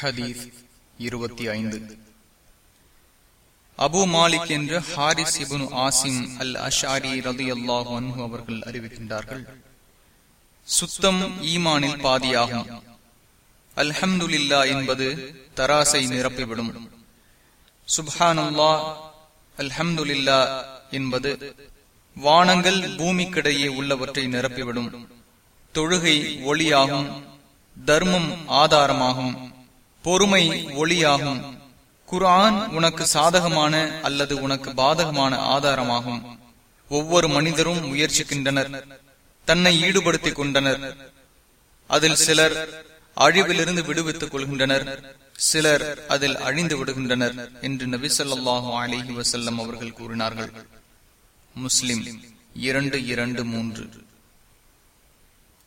ஹதீஸ் இருபத்தி ஐந்து. அபு மாலிக் என்று ஹாரிஸ் இபுன் ஆசிம் அல் அஷாரி ரதி அல்லாஹ் அவர்கள் அறிவிக்கின்றார்கள். சுத்தம் ஈமானில் பாதியாகும். அல்ஹம்துல்லா என்பது தராசை நிரப்பிவிடும். சுப்ஹானல்லா அல்ஹம்துல்லா என்பது வானங்கள் பூமிக்கிடையே உள்ளவற்றை நிரப்பிவிடும். தொழுகை ஒளியாகும் தர்மம் ஆதாரமாகும். பொறுமை ஒளியாகும். குரான் உனக்கு சாதகமான அல்லது உனக்கு பாதகமான ஆதாரமாகும். ஒவ்வொரு மனிதரும் முயற்சிக்கின்றனர். தன்னை ஈடுபடுத்திக் கொண்டனர். அதில் சிலர் அழிவிலிருந்து விடுவித்துக் கொள்கின்றனர். சிலர் அதில் அழிந்து விடுகின்றனர் என்று நபி சொல்லாஹு அலிஹி வசல்லம் அவர்கள் கூறினார்கள். முஸ்லிம் இரண்டு இரண்டு மூன்று.